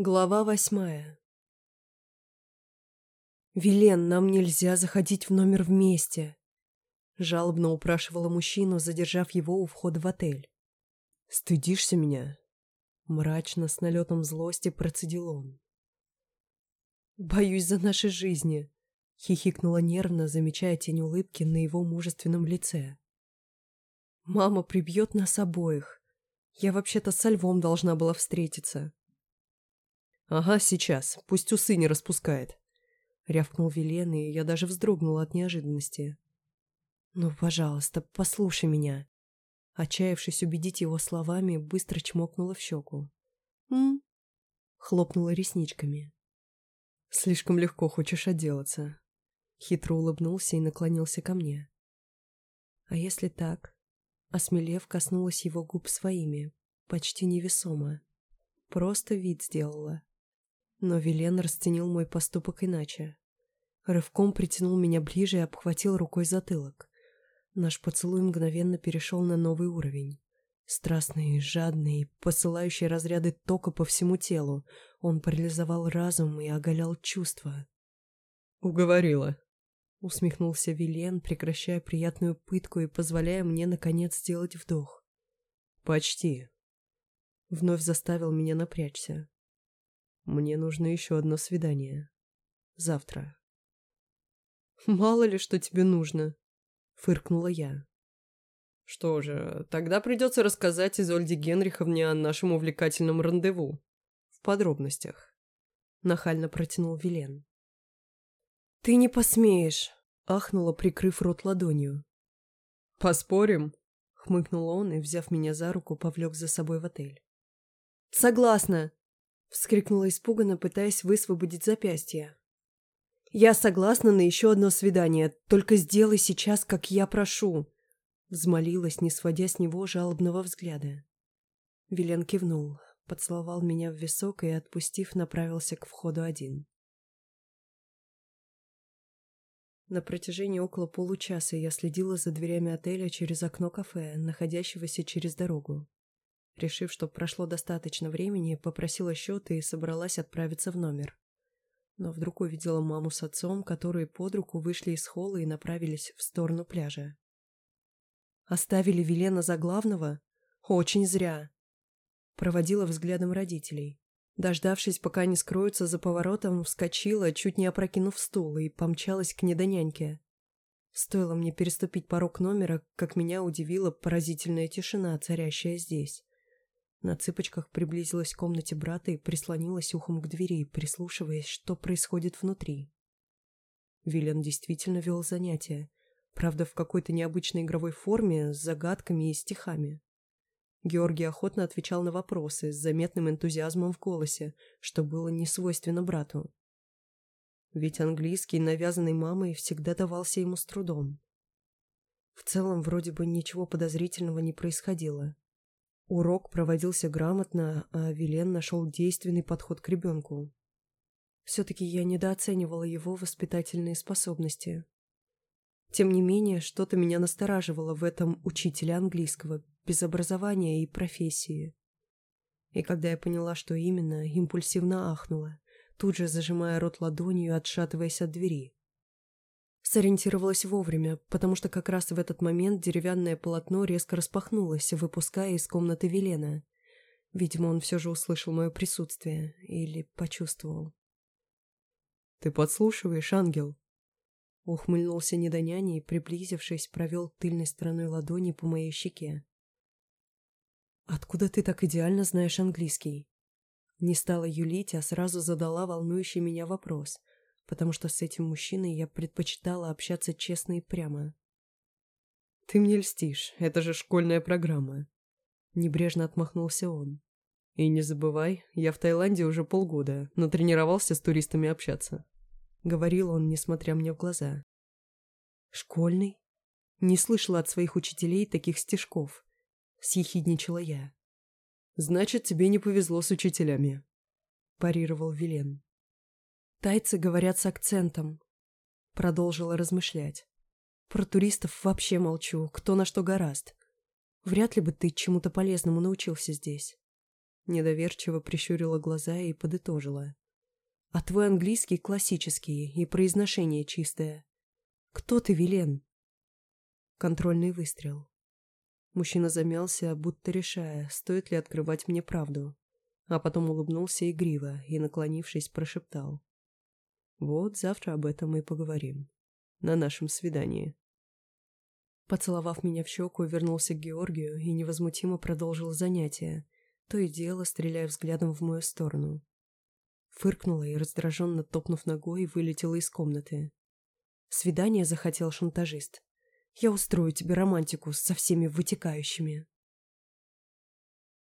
Глава восьмая «Вилен, нам нельзя заходить в номер вместе», — жалобно упрашивала мужчину, задержав его у входа в отель. «Стыдишься меня?» — мрачно, с налетом злости процедил он. «Боюсь за наши жизни», — хихикнула нервно, замечая тень улыбки на его мужественном лице. «Мама прибьет нас обоих. Я вообще-то со львом должна была встретиться». «Ага, сейчас. Пусть усы не распускает», — рявкнул Вилен, и я даже вздрогнула от неожиданности. «Ну, пожалуйста, послушай меня». Отчаявшись убедить его словами, быстро чмокнула в щеку. «М?» — хлопнула ресничками. «Слишком легко хочешь отделаться». Хитро улыбнулся и наклонился ко мне. «А если так?» Осмелев, коснулась его губ своими, почти невесомо. Просто вид сделала. Но Вилен расценил мой поступок иначе. Рывком притянул меня ближе и обхватил рукой затылок. Наш поцелуй мгновенно перешел на новый уровень. Страстный, жадный, посылающий разряды тока по всему телу, он парализовал разум и оголял чувства. «Уговорила», — усмехнулся Вилен, прекращая приятную пытку и позволяя мне, наконец, сделать вдох. «Почти». Вновь заставил меня напрячься. Мне нужно еще одно свидание. Завтра. «Мало ли, что тебе нужно», — фыркнула я. «Что же, тогда придется рассказать Изольде Генриховне о нашем увлекательном рандеву. В подробностях», — нахально протянул Вилен. «Ты не посмеешь», — ахнула, прикрыв рот ладонью. «Поспорим?» — хмыкнул он и, взяв меня за руку, повлек за собой в отель. «Согласна!» Вскрикнула испуганно, пытаясь высвободить запястье. «Я согласна на еще одно свидание, только сделай сейчас, как я прошу!» Взмолилась, не сводя с него жалобного взгляда. Вилен кивнул, поцеловал меня в висок и, отпустив, направился к входу один. На протяжении около получаса я следила за дверями отеля через окно кафе, находящегося через дорогу. Решив, что прошло достаточно времени, попросила счет и собралась отправиться в номер. Но вдруг увидела маму с отцом, которые под руку вышли из холла и направились в сторону пляжа. Оставили Велена за главного? Очень зря. Проводила взглядом родителей. Дождавшись, пока они скроются за поворотом, вскочила, чуть не опрокинув стул, и помчалась к недоняньке. Стоило мне переступить порог номера, как меня удивила поразительная тишина, царящая здесь. На цыпочках приблизилась к комнате брата и прислонилась ухом к двери, прислушиваясь, что происходит внутри. Виллиан действительно вел занятия, правда, в какой-то необычной игровой форме, с загадками и стихами. Георгий охотно отвечал на вопросы с заметным энтузиазмом в голосе, что было не свойственно брату. Ведь английский, навязанный мамой, всегда давался ему с трудом. В целом, вроде бы ничего подозрительного не происходило. Урок проводился грамотно, а Вилен нашел действенный подход к ребенку. Все-таки я недооценивала его воспитательные способности. Тем не менее, что-то меня настораживало в этом учителе английского, без образования и профессии. И когда я поняла, что именно, импульсивно ахнула, тут же зажимая рот ладонью, отшатываясь от двери. Сориентировалась вовремя, потому что как раз в этот момент деревянное полотно резко распахнулось, выпуская из комнаты Велена. Видимо, он все же услышал мое присутствие или почувствовал. «Ты подслушиваешь, ангел?» Ухмыльнулся недоняня и, приблизившись, провел тыльной стороной ладони по моей щеке. «Откуда ты так идеально знаешь английский?» Не стала юлить, а сразу задала волнующий меня вопрос, потому что с этим мужчиной я предпочитала общаться честно и прямо. «Ты мне льстишь, это же школьная программа», — небрежно отмахнулся он. «И не забывай, я в Таиланде уже полгода, но тренировался с туристами общаться», — говорил он, несмотря мне в глаза. «Школьный? Не слышала от своих учителей таких стишков», — съехидничала я. «Значит, тебе не повезло с учителями», — парировал Вилен. Тайцы говорят с акцентом. Продолжила размышлять. Про туристов вообще молчу, кто на что гораст. Вряд ли бы ты чему-то полезному научился здесь. Недоверчиво прищурила глаза и подытожила. «А твой английский классический и произношение чистое. Кто ты, Вилен?» Контрольный выстрел. Мужчина замялся, будто решая, стоит ли открывать мне правду, а потом улыбнулся игриво и, наклонившись, прошептал. «Вот завтра об этом и поговорим. На нашем свидании». Поцеловав меня в щеку, вернулся к Георгию и невозмутимо продолжил занятие, то и дело стреляя взглядом в мою сторону. Фыркнула и, раздраженно топнув ногой, вылетела из комнаты. Свидание захотел шантажист. Я устрою тебе романтику со всеми вытекающими.